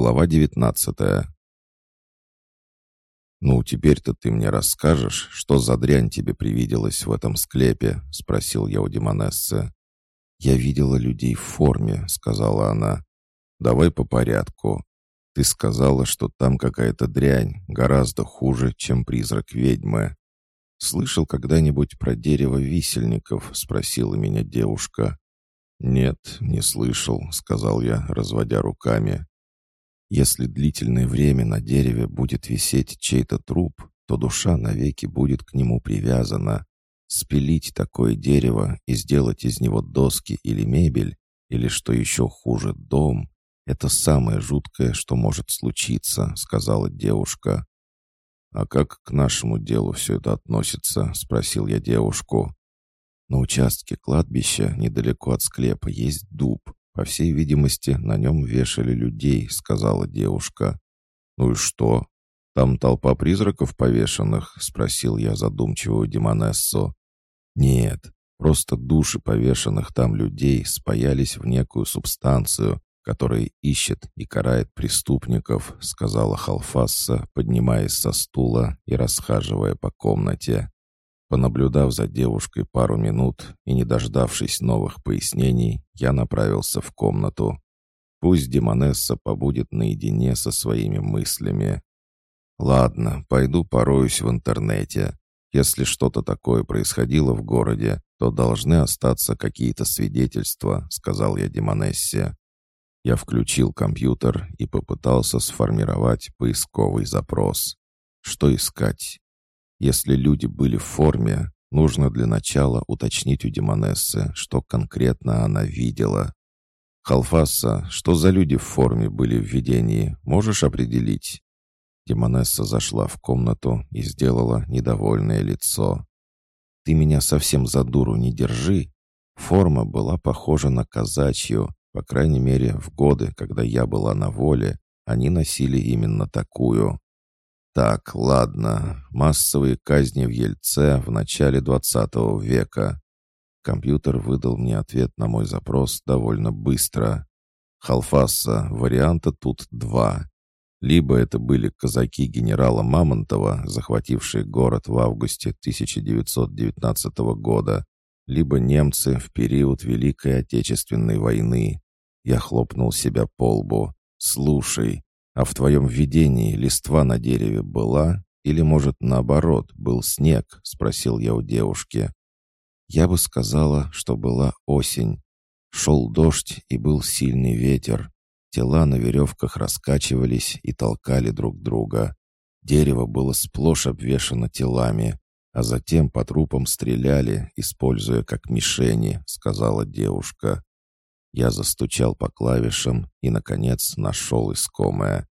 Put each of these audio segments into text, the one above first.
Глава девятнадцатая. «Ну, теперь-то ты мне расскажешь, что за дрянь тебе привиделась в этом склепе?» — спросил я у Демонессы. «Я видела людей в форме», — сказала она. «Давай по порядку. Ты сказала, что там какая-то дрянь, гораздо хуже, чем призрак ведьмы. «Слышал когда-нибудь про дерево висельников?» — спросила меня девушка. «Нет, не слышал», — сказал я, разводя руками. «Если длительное время на дереве будет висеть чей-то труп, то душа навеки будет к нему привязана. Спилить такое дерево и сделать из него доски или мебель, или, что еще хуже, дом — это самое жуткое, что может случиться», — сказала девушка. «А как к нашему делу все это относится?» — спросил я девушку. «На участке кладбища, недалеко от склепа, есть дуб. По всей видимости, на нем вешали людей», — сказала девушка. «Ну и что? Там толпа призраков повешенных?» — спросил я задумчивую Демонессу. «Нет, просто души повешенных там людей спаялись в некую субстанцию, который ищет и карает преступников», — сказала Халфасса, поднимаясь со стула и расхаживая по комнате. Понаблюдав за девушкой пару минут и не дождавшись новых пояснений, я направился в комнату. Пусть Демонесса побудет наедине со своими мыслями. «Ладно, пойду пороюсь в интернете. Если что-то такое происходило в городе, то должны остаться какие-то свидетельства», — сказал я Демонессе. Я включил компьютер и попытался сформировать поисковый запрос. Что искать? Если люди были в форме, нужно для начала уточнить у Демонессы, что конкретно она видела. «Халфаса, что за люди в форме были в видении, можешь определить?» Демонесса зашла в комнату и сделала недовольное лицо. «Ты меня совсем за дуру не держи. Форма была похожа на казачью, по крайней мере, в годы, когда я была на воле, они носили именно такую. Так, ладно, массовые казни в Ельце в начале 20 века. Компьютер выдал мне ответ на мой запрос довольно быстро. Халфаса, варианта тут два. Либо это были казаки генерала Мамонтова, захватившие город в августе 1919 года, либо немцы в период Великой Отечественной войны. Я хлопнул себя по лбу. «Слушай, а в твоем видении листва на дереве была? Или, может, наоборот, был снег?» — спросил я у девушки. Я бы сказала, что была осень. Шел дождь и был сильный ветер. Тела на веревках раскачивались и толкали друг друга. Дерево было сплошь обвешано телами, а затем по трупам стреляли, используя как мишени, сказала девушка. Я застучал по клавишам и, наконец, нашел искомое.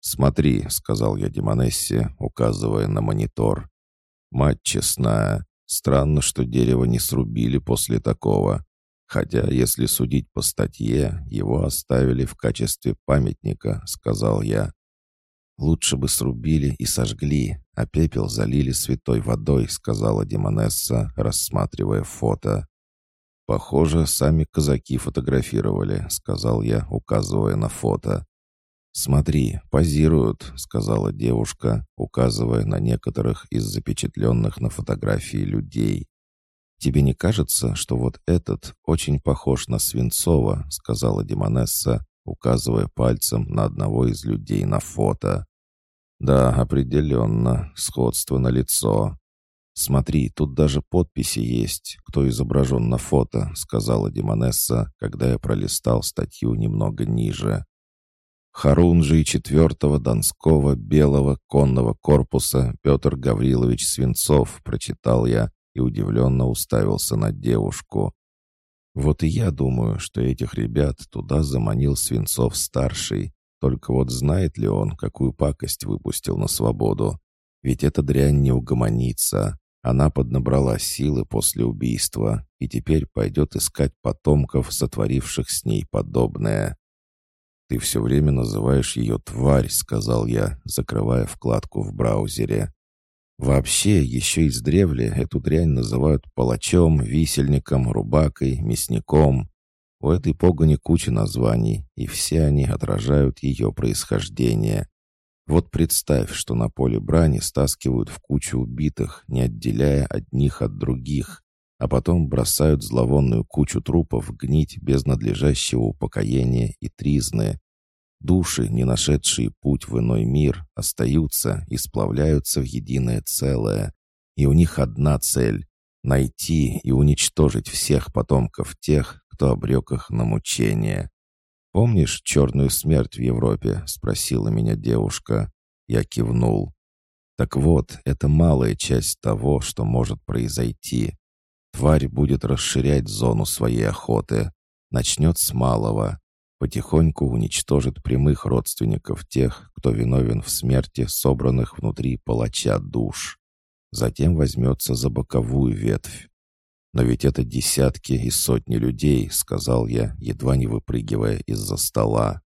«Смотри», — сказал я Демонессе, указывая на монитор. «Мать честная, странно, что дерево не срубили после такого. Хотя, если судить по статье, его оставили в качестве памятника», — сказал я. «Лучше бы срубили и сожгли, а пепел залили святой водой», — сказала Демонесса, рассматривая фото. «Похоже, сами казаки фотографировали», — сказал я, указывая на фото. «Смотри, позируют», — сказала девушка, указывая на некоторых из запечатленных на фотографии людей. «Тебе не кажется, что вот этот очень похож на Свинцова?» — сказала Демонесса, указывая пальцем на одного из людей на фото. «Да, определенно, сходство на лицо. «Смотри, тут даже подписи есть, кто изображен на фото», — сказала Демонесса, когда я пролистал статью немного ниже. Харунжий четвертого Донского Белого конного корпуса Петр Гаврилович Свинцов, прочитал я и удивленно уставился на девушку. Вот и я думаю, что этих ребят туда заманил Свинцов-старший, только вот знает ли он, какую пакость выпустил на свободу? Ведь эта дрянь не угомонится. Она поднабрала силы после убийства и теперь пойдет искать потомков, сотворивших с ней подобное. «Ты все время называешь ее тварь», — сказал я, закрывая вкладку в браузере. Вообще, еще издревле эту дрянь называют палачом, висельником, рубакой, мясником. У этой погони куча названий, и все они отражают ее происхождение. Вот представь, что на поле брани стаскивают в кучу убитых, не отделяя одних от других, а потом бросают зловонную кучу трупов гнить без надлежащего упокоения и тризны. Души, не нашедшие путь в иной мир, остаются и сплавляются в единое целое. И у них одна цель — найти и уничтожить всех потомков тех, кто обрек их на мучение. «Помнишь черную смерть в Европе?» — спросила меня девушка. Я кивнул. «Так вот, это малая часть того, что может произойти. Тварь будет расширять зону своей охоты. Начнет с малого. Потихоньку уничтожит прямых родственников тех, кто виновен в смерти собранных внутри палача душ. Затем возьмется за боковую ветвь. «Но ведь это десятки и сотни людей», — сказал я, едва не выпрыгивая из-за стола.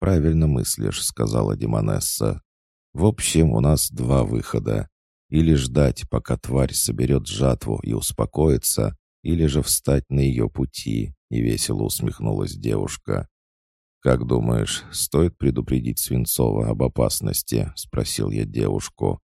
«Правильно мыслишь», — сказала Демонесса. «В общем, у нас два выхода. Или ждать, пока тварь соберет жатву и успокоится, или же встать на ее пути», — невесело усмехнулась девушка. «Как думаешь, стоит предупредить Свинцова об опасности?» — спросил я девушку.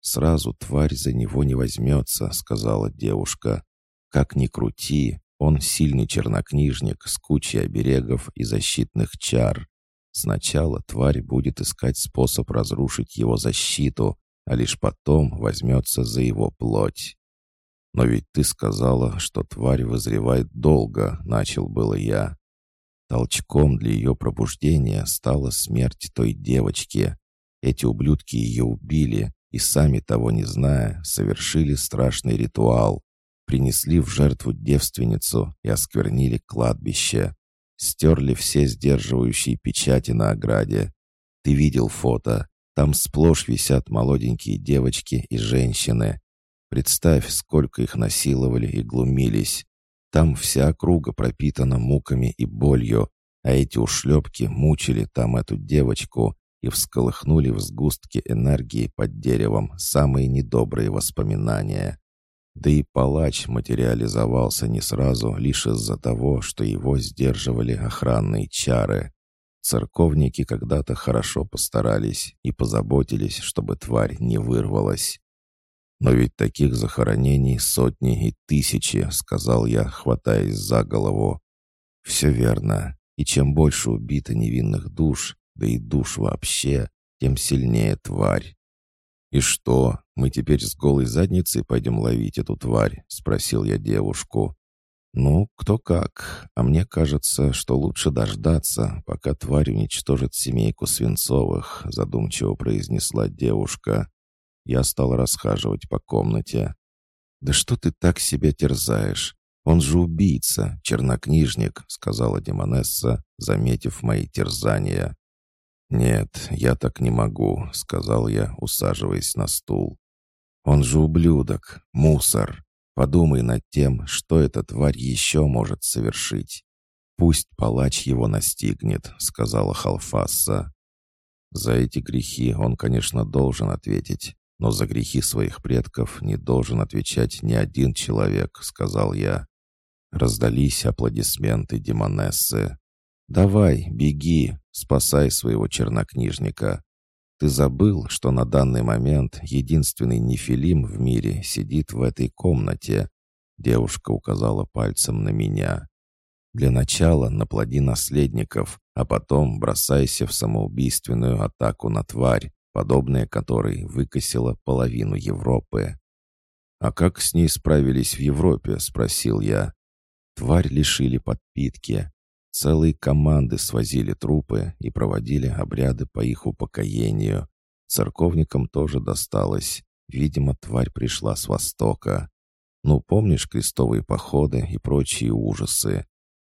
«Сразу тварь за него не возьмется», — сказала девушка. Как ни крути, он сильный чернокнижник с кучей оберегов и защитных чар. Сначала тварь будет искать способ разрушить его защиту, а лишь потом возьмется за его плоть. «Но ведь ты сказала, что тварь вызревает долго», — начал было я. Толчком для ее пробуждения стала смерть той девочки. Эти ублюдки ее убили и, сами того не зная, совершили страшный ритуал, принесли в жертву девственницу и осквернили кладбище. Стерли все сдерживающие печати на ограде. Ты видел фото. Там сплошь висят молоденькие девочки и женщины. Представь, сколько их насиловали и глумились. Там вся округа пропитана муками и болью, а эти ушлепки мучили там эту девочку и всколыхнули в сгустке энергии под деревом самые недобрые воспоминания. Да и палач материализовался не сразу лишь из-за того, что его сдерживали охранные чары. Церковники когда-то хорошо постарались и позаботились, чтобы тварь не вырвалась. «Но ведь таких захоронений сотни и тысячи», — сказал я, хватаясь за голову. «Все верно. И чем больше убито невинных душ, да и душ вообще, тем сильнее тварь. «И что, мы теперь с голой задницей пойдем ловить эту тварь?» — спросил я девушку. «Ну, кто как. А мне кажется, что лучше дождаться, пока тварь уничтожит семейку Свинцовых», — задумчиво произнесла девушка. Я стал расхаживать по комнате. «Да что ты так себя терзаешь? Он же убийца, чернокнижник», — сказала Демонесса, заметив мои терзания. «Нет, я так не могу», — сказал я, усаживаясь на стул. «Он же ублюдок, мусор. Подумай над тем, что эта тварь еще может совершить. Пусть палач его настигнет», — сказала Халфасса. «За эти грехи он, конечно, должен ответить, но за грехи своих предков не должен отвечать ни один человек», — сказал я. Раздались аплодисменты Демонессы. «Давай, беги, спасай своего чернокнижника. Ты забыл, что на данный момент единственный нефилим в мире сидит в этой комнате?» Девушка указала пальцем на меня. «Для начала наплоди наследников, а потом бросайся в самоубийственную атаку на тварь, подобная которой выкосила половину Европы». «А как с ней справились в Европе?» — спросил я. Тварь лишили подпитки, Целые команды свозили трупы и проводили обряды по их упокоению. Церковникам тоже досталось. Видимо, тварь пришла с востока. Ну, помнишь крестовые походы и прочие ужасы?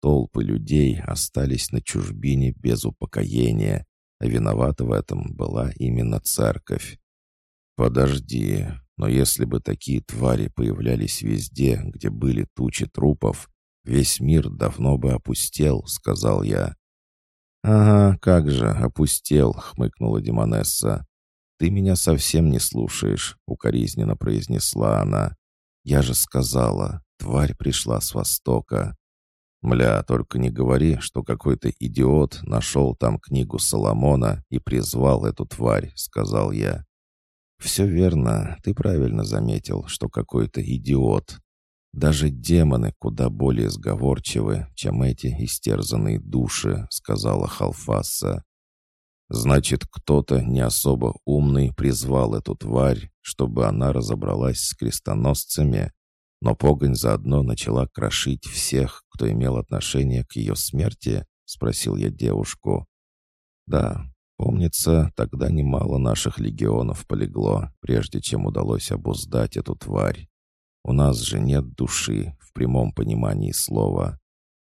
Толпы людей остались на чужбине без упокоения, а виновата в этом была именно церковь. Подожди, но если бы такие твари появлялись везде, где были тучи трупов, «Весь мир давно бы опустел», — сказал я. «Ага, как же, опустел», — хмыкнула Демонесса. «Ты меня совсем не слушаешь», — укоризненно произнесла она. «Я же сказала, тварь пришла с востока». «Мля, только не говори, что какой-то идиот нашел там книгу Соломона и призвал эту тварь», — сказал я. «Все верно, ты правильно заметил, что какой-то идиот. Даже демоны куда более сговорчивы, чем эти истерзанные души», — сказала Халфаса. «Значит, кто-то не особо умный призвал эту тварь, чтобы она разобралась с крестоносцами, но погонь заодно начала крошить всех, кто имел отношение к ее смерти?» — спросил я девушку. «Да, помнится, тогда немало наших легионов полегло, прежде чем удалось обуздать эту тварь. У нас же нет души, в прямом понимании слова.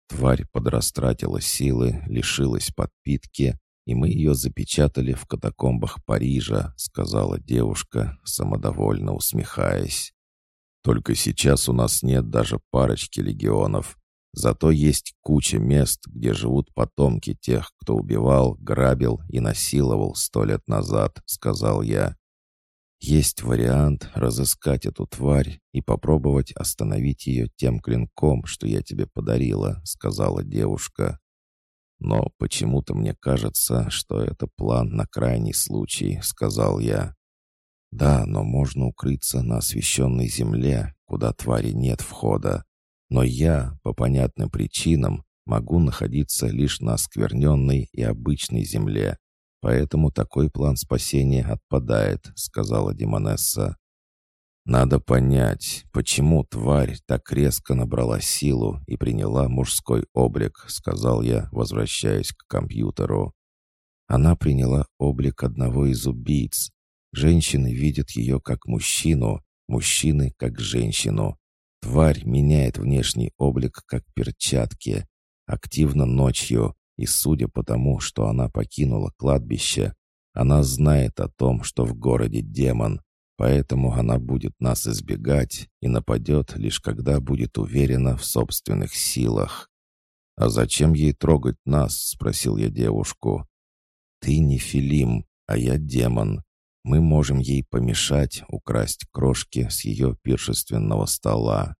Тварь подрастратила силы, лишилась подпитки, и мы ее запечатали в катакомбах Парижа», — сказала девушка, самодовольно усмехаясь. Только сейчас у нас нет даже парочки легионов. Зато есть куча мест, где живут потомки тех, кто убивал, грабил и насиловал сто лет назад», — сказал я. «Есть вариант разыскать эту тварь и попробовать остановить ее тем клинком, что я тебе подарила», — сказала девушка. «Но почему-то мне кажется, что это план на крайний случай», — сказал я. Да, но можно укрыться на освещенной земле, куда твари нет входа. Но я, по понятным причинам, могу находиться лишь на оскверненной и обычной земле. Поэтому такой план спасения отпадает», — сказала Демонесса. «Надо понять, почему тварь так резко набрала силу и приняла мужской облик», — сказал я, возвращаясь к компьютеру. Она приняла облик одного из убийц, Женщины видят ее как мужчину, мужчины как женщину. Тварь меняет внешний облик как перчатки, активно ночью, и судя по тому, что она покинула кладбище, она знает о том, что в городе демон, поэтому она будет нас избегать и нападет лишь когда будет уверена в собственных силах. «А зачем ей трогать нас?» — спросил я девушку. «Ты не Филим, а я демон. Мы можем ей помешать украсть крошки с ее пиршественного стола.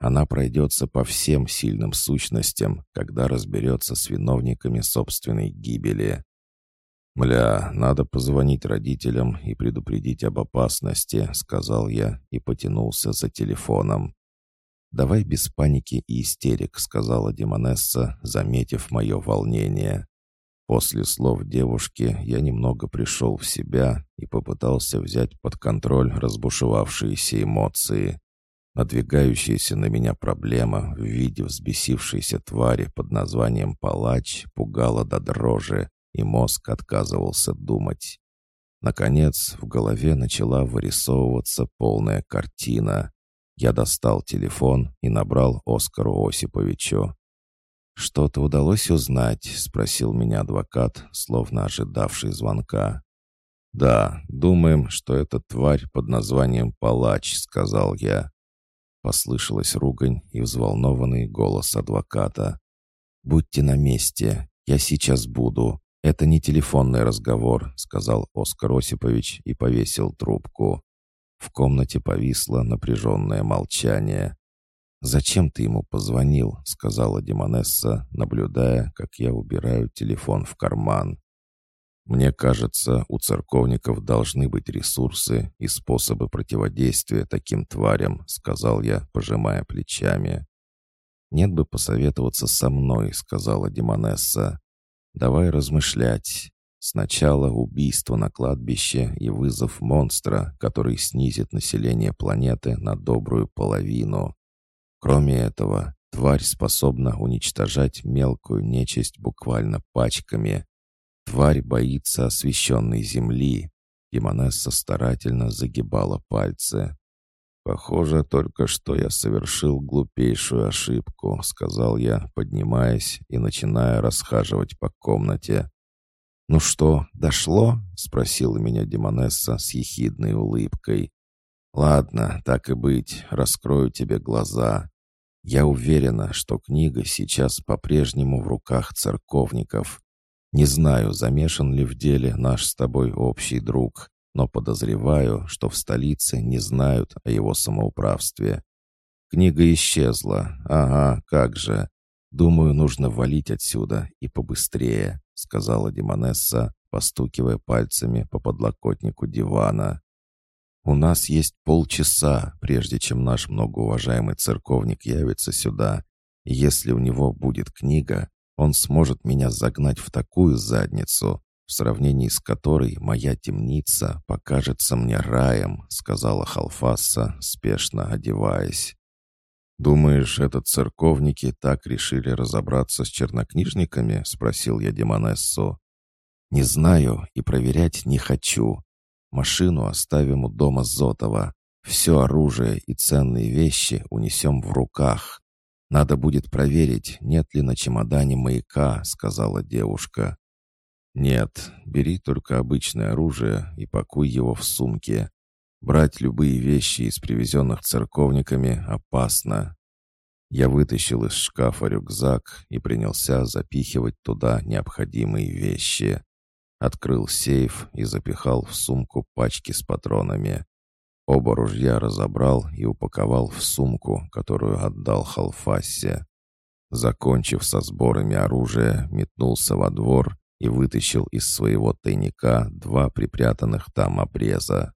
Она пройдется по всем сильным сущностям, когда разберется с виновниками собственной гибели. «Мля, надо позвонить родителям и предупредить об опасности», — сказал я и потянулся за телефоном. «Давай без паники и истерик», — сказала Демонесса, заметив мое волнение. После слов девушки я немного пришел в себя и попытался взять под контроль разбушевавшиеся эмоции. Надвигающаяся на меня проблема в виде взбесившейся твари под названием «палач» пугала до дрожи, и мозг отказывался думать. Наконец, в голове начала вырисовываться полная картина. Я достал телефон и набрал Оскару Осиповичу. «Что-то удалось узнать?» — спросил меня адвокат, словно ожидавший звонка. «Да, думаем, что это тварь под названием Палач», — сказал я. Послышалась ругань и взволнованный голос адвоката. «Будьте на месте, я сейчас буду. Это не телефонный разговор», — сказал Оскар Осипович и повесил трубку. В комнате повисло напряженное молчание. «Зачем ты ему позвонил?» — сказала Демонесса, наблюдая, как я убираю телефон в карман. «Мне кажется, у церковников должны быть ресурсы и способы противодействия таким тварям», — сказал я, пожимая плечами. «Нет бы посоветоваться со мной», — сказала Демонесса. «Давай размышлять. Сначала убийство на кладбище и вызов монстра, который снизит население планеты на добрую половину. Кроме этого, тварь способна уничтожать мелкую нечисть буквально пачками. Тварь боится освещенной земли. Демонесса старательно загибала пальцы. «Похоже, только что я совершил глупейшую ошибку», — сказал я, поднимаясь и начиная расхаживать по комнате. «Ну что, дошло?» — спросила меня Демонесса с ехидной улыбкой. «Ладно, так и быть, раскрою тебе глаза. Я уверена, что книга сейчас по-прежнему в руках церковников. Не знаю, замешан ли в деле наш с тобой общий друг, но подозреваю, что в столице не знают о его самоуправстве. Книга исчезла. Ага, как же. «Думаю, нужно валить отсюда и побыстрее», — сказала Демонесса, постукивая пальцами по подлокотнику дивана. «У нас есть полчаса, прежде чем наш многоуважаемый церковник явится сюда, если у него будет книга, он сможет меня загнать в такую задницу, в сравнении с которой моя темница покажется мне раем», — сказала Халфаса, спешно одеваясь. «Думаешь, это церковники так решили разобраться с чернокнижниками?» — спросил я Демонессу. «Не знаю и проверять не хочу. Машину оставим у дома Зотова. Все оружие и ценные вещи унесем в руках. Надо будет проверить, нет ли на чемодане маяка», — сказала девушка. «Нет, бери только обычное оружие и пакуй его в сумке. Брать любые вещи из привезенных церковниками опасно. Я вытащил из шкафа рюкзак и принялся запихивать туда необходимые вещи. Открыл сейф и запихал в сумку пачки с патронами. Оба ружья разобрал и упаковал в сумку, которую отдал Халфасе. Закончив со сборами оружия, метнулся во двор и вытащил из своего тайника два припрятанных там обреза.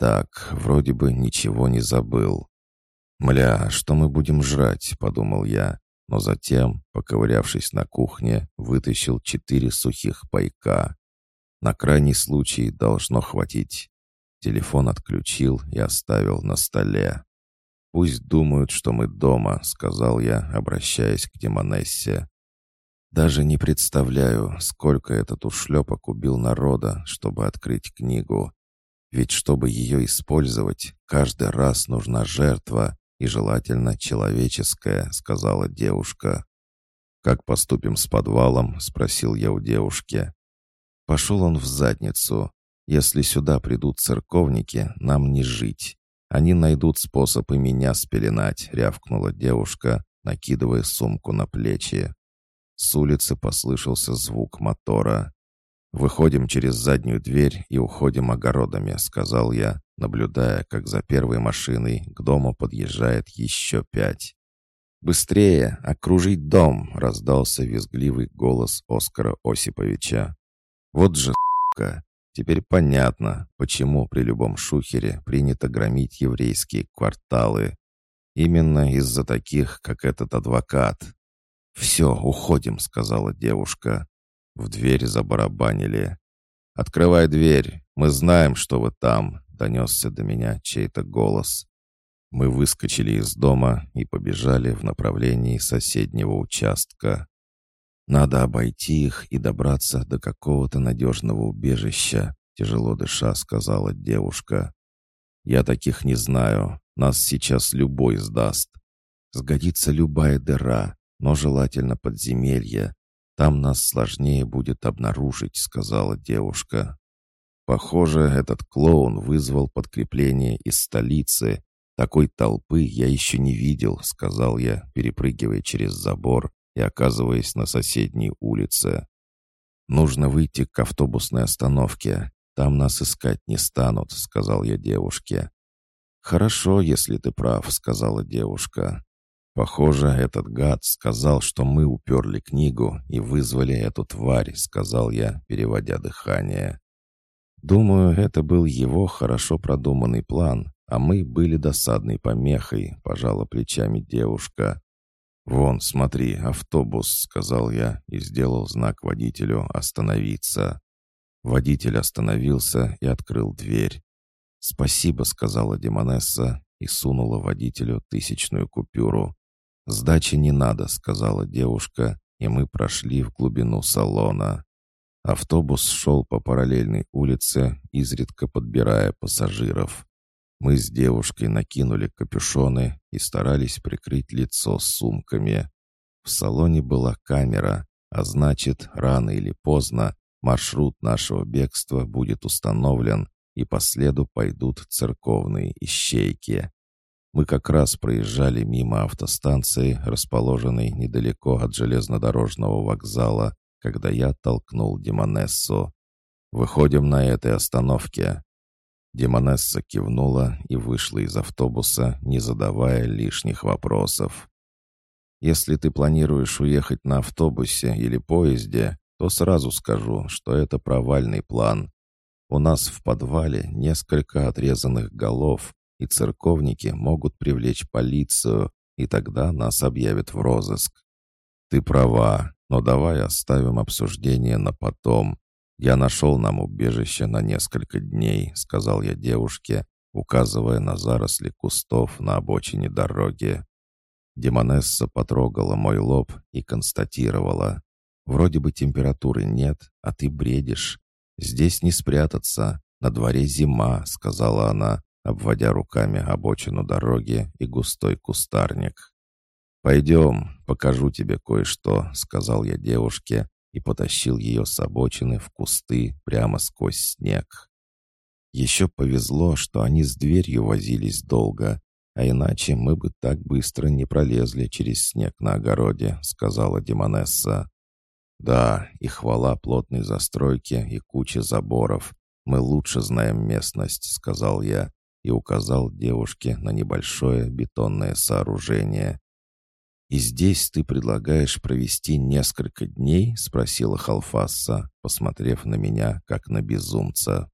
Так, вроде бы ничего не забыл. «Мля, что мы будем жрать?» — подумал я, но затем, поковырявшись на кухне, вытащил четыре сухих пайка. На крайний случай должно хватить. Телефон отключил и оставил на столе. «Пусть думают, что мы дома», — сказал я, обращаясь к Демонессе. «Даже не представляю, сколько этот ушлепок убил народа, чтобы открыть книгу. Ведь чтобы ее использовать, каждый раз нужна жертва, и желательно человеческая», — сказала девушка. «Как поступим с подвалом?» — спросил я у девушки. Пошел он в задницу. «Если сюда придут церковники, нам не жить. Они найдут способ и меня спеленать», — рявкнула девушка, накидывая сумку на плечи. С улицы послышался звук мотора. «Выходим через заднюю дверь и уходим огородами», — сказал я, наблюдая, как за первой машиной к дому подъезжает еще пять. «Быстрее! Окружить дом!» — раздался визгливый голос Оскара Осиповича. «Вот же сука! Теперь понятно, почему при любом шухере принято громить еврейские кварталы. Именно из-за таких, как этот адвокат. «Все, уходим», — сказала девушка. В дверь забарабанили. «Открывай дверь, мы знаем, что вы там», — донесся до меня чей-то голос. Мы выскочили из дома и побежали в направлении соседнего участка. «Надо обойти их и добраться до какого-то надежного убежища», — тяжело дыша сказала девушка. «Я таких не знаю. Нас сейчас любой сдаст. Сгодится любая дыра, но желательно подземелье. Там нас сложнее будет обнаружить», — сказала девушка. «Похоже, этот клоун вызвал подкрепление из столицы. Такой толпы я еще не видел», — сказал я, перепрыгивая через забор и оказываясь на соседней улице. «Нужно выйти к автобусной остановке. Там нас искать не станут», — сказал я девушке. «Хорошо, если ты прав», — сказала девушка. «Похоже, этот гад сказал, что мы уперли книгу и вызвали эту тварь», — сказал я, переводя дыхание. «Думаю, это был его хорошо продуманный план, а мы были досадной помехой», — пожала плечами девушка. «Вон, смотри, автобус», — сказал я и сделал знак водителю «Остановиться». Водитель остановился и открыл дверь. «Спасибо», — сказала Демонесса и сунула водителю тысячную купюру. «Сдачи не надо», — сказала девушка, и мы прошли в глубину салона. Автобус шел по параллельной улице, изредка подбирая пассажиров. Мы с девушкой накинули капюшоны и старались прикрыть лицо сумками. В салоне была камера, а значит, рано или поздно маршрут нашего бегства будет установлен, и по следу пойдут церковные ищейки. Мы как раз проезжали мимо автостанции, расположенной недалеко от железнодорожного вокзала, когда я толкнул Демонессу. «Выходим на этой остановке». Демонесса кивнула и вышла из автобуса, не задавая лишних вопросов. Если ты планируешь уехать на автобусе или поезде, то сразу скажу, что это провальный план. У нас в подвале несколько отрезанных голов, и церковники могут привлечь полицию, и тогда нас объявят в розыск. Ты права, но давай оставим обсуждение на потом. Я нашел нам убежище на несколько дней, сказал я девушке, указывая на заросли кустов на обочине дороги. Демонесса потрогала мой лоб и констатировала. «Вроде бы температуры нет, а ты бредишь. Здесь не спрятаться. На дворе зима», — сказала она, обводя руками обочину дороги и густой кустарник. «Пойдем, покажу тебе кое-что», — сказал я девушке и потащил ее с обочины в кусты прямо сквозь снег. Еще повезло, что они с дверью возились долго, а иначе мы бы так быстро не пролезли через снег на огороде», — сказала Демонесса. «Да, и хвала плотной застройки и куче заборов. Мы лучше знаем местность», — сказал я и указал девушке на небольшое бетонное сооружение. «И здесь ты предлагаешь провести несколько дней?» — спросила Халфасса, посмотрев на меня, как на безумца.